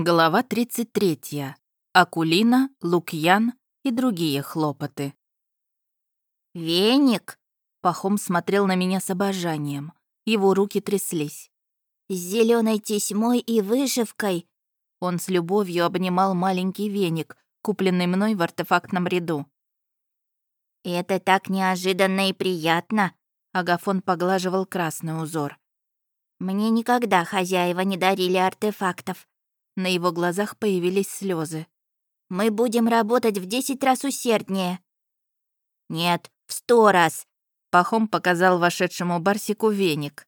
Глава 33. Акулина, Лукьян и другие хлопоты. «Веник?» Пахом смотрел на меня с обожанием. Его руки тряслись. «С зеленой тесьмой и вышивкой!» Он с любовью обнимал маленький веник, купленный мной в артефактном ряду. «Это так неожиданно и приятно!» Агафон поглаживал красный узор. «Мне никогда хозяева не дарили артефактов. На его глазах появились слезы. «Мы будем работать в десять раз усерднее». «Нет, в сто раз», — Пахом показал вошедшему Барсику веник.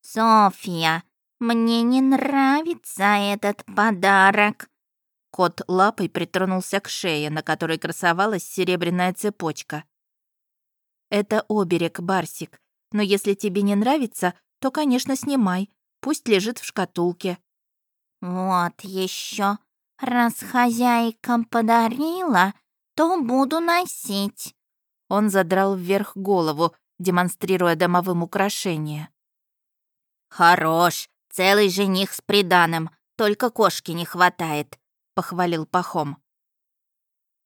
«Софья, мне не нравится этот подарок». Кот лапой притронулся к шее, на которой красовалась серебряная цепочка. «Это оберег, Барсик, но если тебе не нравится, то, конечно, снимай. Пусть лежит в шкатулке». «Вот еще. Раз хозяйка подарила, то буду носить». Он задрал вверх голову, демонстрируя домовым украшение. «Хорош, целый жених с приданым, только кошки не хватает», — похвалил Пахом.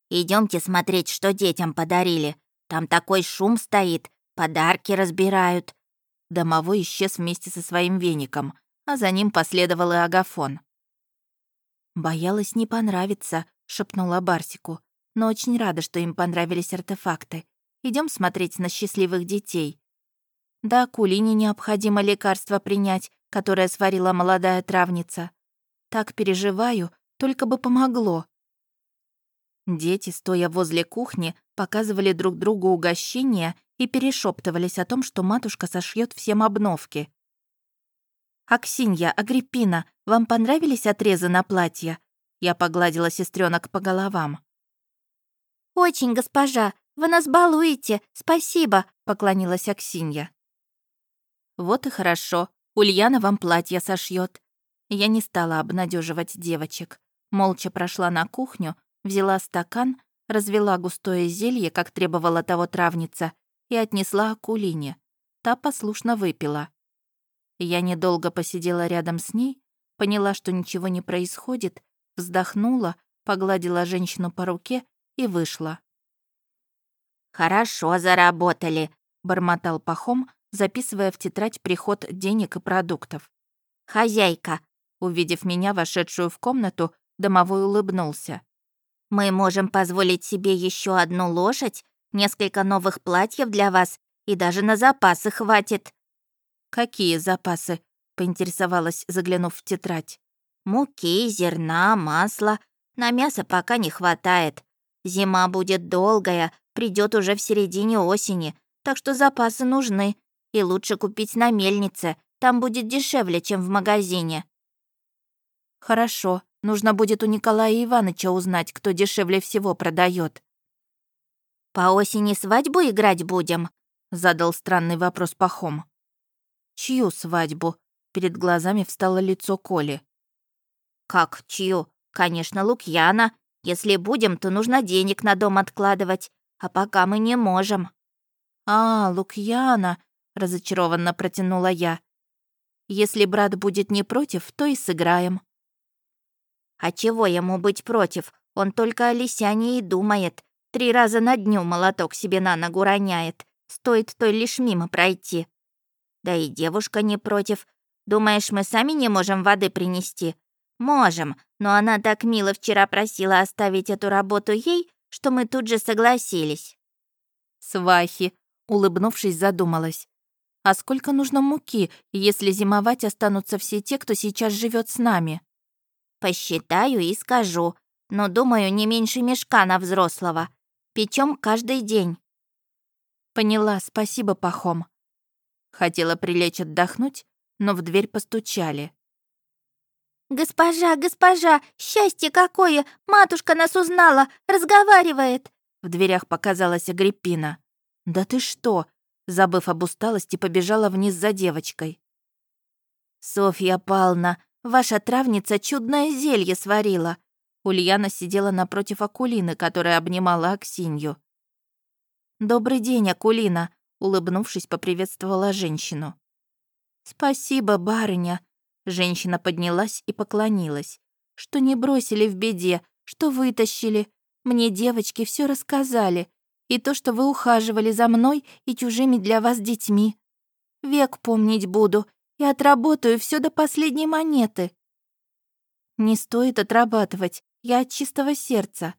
Идемте смотреть, что детям подарили. Там такой шум стоит, подарки разбирают». Домовой исчез вместе со своим веником, а за ним последовал и Агафон. «Боялась не понравиться», — шепнула Барсику. «Но очень рада, что им понравились артефакты. Идем смотреть на счастливых детей». «Да, Кулине необходимо лекарство принять, которое сварила молодая травница. Так переживаю, только бы помогло». Дети, стоя возле кухни, показывали друг другу угощения и перешептывались о том, что матушка сошьет всем обновки. «Аксинья, Агриппина, вам понравились отрезы на платье?» Я погладила сестренок по головам. «Очень, госпожа, вы нас балуете, спасибо», — поклонилась Аксинья. «Вот и хорошо, Ульяна вам платье сошьет. Я не стала обнадеживать девочек. Молча прошла на кухню, взяла стакан, развела густое зелье, как требовала того травница, и отнесла Акулине. Та послушно выпила. Я недолго посидела рядом с ней, поняла, что ничего не происходит, вздохнула, погладила женщину по руке и вышла. «Хорошо заработали», — бормотал Пахом, записывая в тетрадь приход денег и продуктов. «Хозяйка», увидев меня, вошедшую в комнату, домовой улыбнулся. «Мы можем позволить себе еще одну лошадь, несколько новых платьев для вас, и даже на запасы хватит». «Какие запасы?» — поинтересовалась, заглянув в тетрадь. «Муки, зерна, масла. На мясо пока не хватает. Зима будет долгая, придет уже в середине осени, так что запасы нужны. И лучше купить на мельнице, там будет дешевле, чем в магазине». «Хорошо, нужно будет у Николая Ивановича узнать, кто дешевле всего продает. «По осени свадьбу играть будем?» — задал странный вопрос Пахом. Чью свадьбу? Перед глазами встало лицо Коли. Как чью? Конечно, Лукьяна. Если будем, то нужно денег на дом откладывать, а пока мы не можем. А, Лукьяна, разочарованно протянула я. Если брат будет не против, то и сыграем. А чего ему быть против? Он только о Лисяне и думает. Три раза на дню молоток себе на ногу роняет. Стоит той лишь мимо пройти. Да и девушка не против. Думаешь, мы сами не можем воды принести? Можем, но она так мило вчера просила оставить эту работу ей, что мы тут же согласились. Свахи, улыбнувшись, задумалась. А сколько нужно муки, если зимовать останутся все те, кто сейчас живет с нами? Посчитаю и скажу, но думаю, не меньше мешка на взрослого. Печем каждый день. Поняла, спасибо, Пахом. Хотела прилечь отдохнуть, но в дверь постучали. «Госпожа, госпожа, счастье какое! Матушка нас узнала, разговаривает!» В дверях показалась Агриппина. «Да ты что?» Забыв об усталости, побежала вниз за девочкой. «Софья Павловна, ваша травница чудное зелье сварила!» Ульяна сидела напротив Акулины, которая обнимала Аксинью. «Добрый день, Акулина!» улыбнувшись, поприветствовала женщину. «Спасибо, барыня!» Женщина поднялась и поклонилась. что не бросили в беде, что вытащили. Мне девочки все рассказали. И то, что вы ухаживали за мной и чужими для вас детьми. Век помнить буду и отработаю все до последней монеты. Не стоит отрабатывать, я от чистого сердца.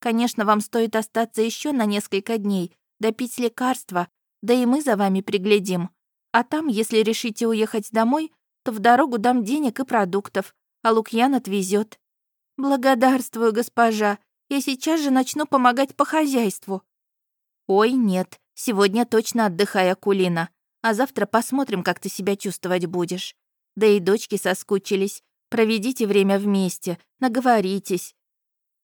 Конечно, вам стоит остаться еще на несколько дней, допить лекарства, да и мы за вами приглядим. А там, если решите уехать домой, то в дорогу дам денег и продуктов, а Лукьян отвезет. Благодарствую, госпожа. Я сейчас же начну помогать по хозяйству. Ой, нет, сегодня точно отдыхай, Акулина. А завтра посмотрим, как ты себя чувствовать будешь. Да и дочки соскучились. Проведите время вместе, наговоритесь.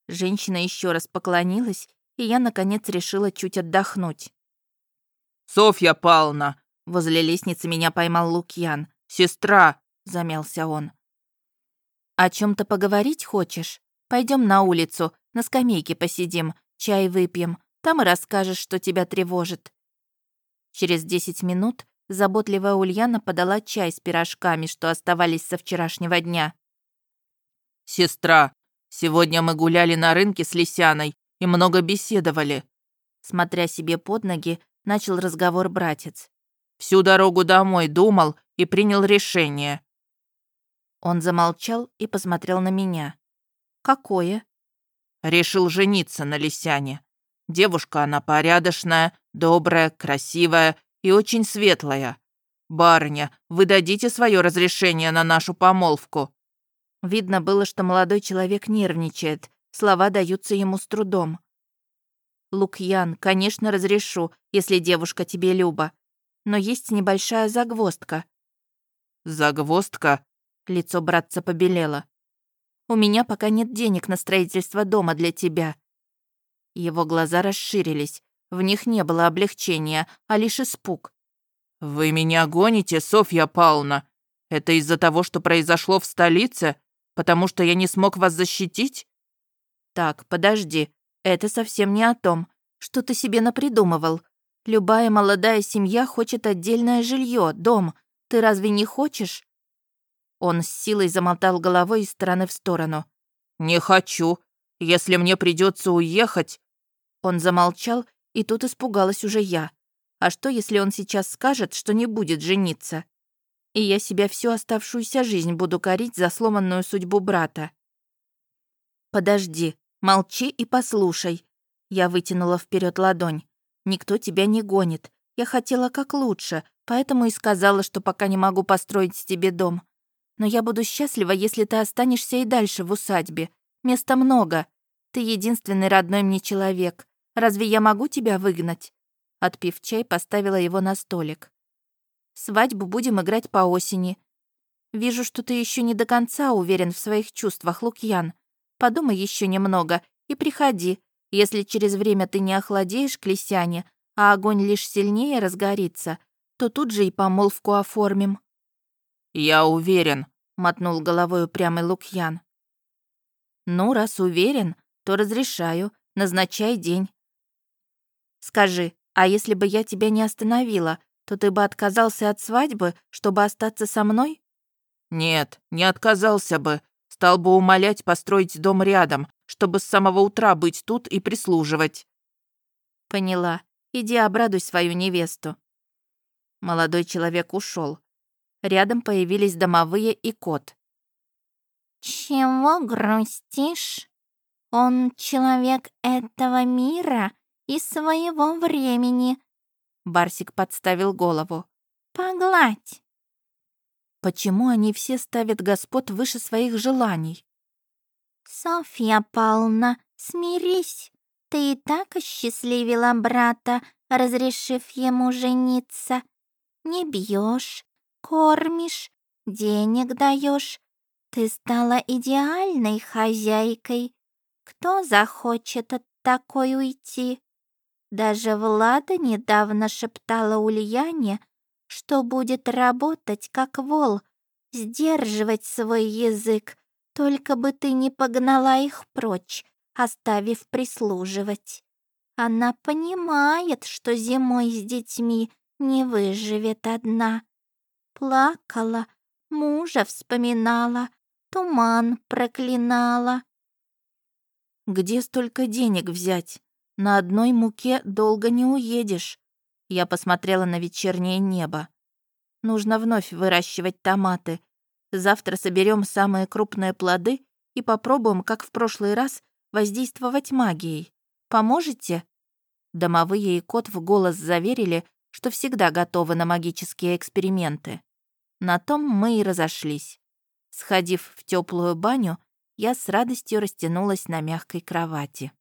Женщина еще раз поклонилась, и я, наконец, решила чуть отдохнуть. «Софья Павловна!» Возле лестницы меня поймал Лукьян. «Сестра!» — замялся он. «О чем то поговорить хочешь? Пойдем на улицу, на скамейке посидим, чай выпьем, там и расскажешь, что тебя тревожит». Через десять минут заботливая Ульяна подала чай с пирожками, что оставались со вчерашнего дня. «Сестра, сегодня мы гуляли на рынке с Лисяной и много беседовали». Смотря себе под ноги, начал разговор братец. «Всю дорогу домой думал и принял решение». Он замолчал и посмотрел на меня. «Какое?» «Решил жениться на Лисяне. Девушка она порядочная, добрая, красивая и очень светлая. Барыня, вы дадите свое разрешение на нашу помолвку?» Видно было, что молодой человек нервничает, слова даются ему с трудом. «Лукьян, конечно, разрешу, если девушка тебе люба. Но есть небольшая загвоздка». «Загвоздка?» Лицо братца побелело. «У меня пока нет денег на строительство дома для тебя». Его глаза расширились. В них не было облегчения, а лишь испуг. «Вы меня гоните, Софья Павловна? Это из-за того, что произошло в столице? Потому что я не смог вас защитить?» «Так, подожди. Это совсем не о том. Что ты себе напридумывал? Любая молодая семья хочет отдельное жилье, дом. Ты разве не хочешь?» Он с силой замотал головой из стороны в сторону. «Не хочу. Если мне придется уехать...» Он замолчал, и тут испугалась уже я. А что, если он сейчас скажет, что не будет жениться? И я себя всю оставшуюся жизнь буду корить за сломанную судьбу брата. «Подожди, молчи и послушай». Я вытянула вперед ладонь. «Никто тебя не гонит. Я хотела как лучше, поэтому и сказала, что пока не могу построить тебе дом. Но я буду счастлива, если ты останешься и дальше в усадьбе. Места много. Ты единственный родной мне человек. Разве я могу тебя выгнать?» Отпив чай, поставила его на столик. «Свадьбу будем играть по осени. Вижу, что ты еще не до конца уверен в своих чувствах, Лукьян. Подумай еще немного и приходи. Если через время ты не охладеешь к Лисяне, а огонь лишь сильнее разгорится, то тут же и помолвку оформим». «Я уверен», — мотнул головой упрямый Лукьян. «Ну, раз уверен, то разрешаю. Назначай день». «Скажи, а если бы я тебя не остановила, то ты бы отказался от свадьбы, чтобы остаться со мной?» «Нет, не отказался бы. Стал бы умолять построить дом рядом, чтобы с самого утра быть тут и прислуживать». «Поняла. Иди обрадуй свою невесту». Молодой человек ушел. Рядом появились домовые и кот. «Чего грустишь? Он человек этого мира и своего времени». Барсик подставил голову. «Погладь». Почему они все ставят господ выше своих желаний? «Софья Павловна, смирись. Ты и так осчастливила брата, разрешив ему жениться. Не бьешь, кормишь, денег даешь. Ты стала идеальной хозяйкой. Кто захочет от такой уйти? Даже Влада недавно шептала Ульяне, что будет работать как вол, сдерживать свой язык, только бы ты не погнала их прочь, оставив прислуживать. Она понимает, что зимой с детьми не выживет одна. Плакала, мужа вспоминала, туман проклинала. Где столько денег взять? На одной муке долго не уедешь. Я посмотрела на вечернее небо. Нужно вновь выращивать томаты. Завтра соберем самые крупные плоды и попробуем, как в прошлый раз, воздействовать магией. Поможете?» Домовые и кот в голос заверили, что всегда готовы на магические эксперименты. На том мы и разошлись. Сходив в теплую баню, я с радостью растянулась на мягкой кровати.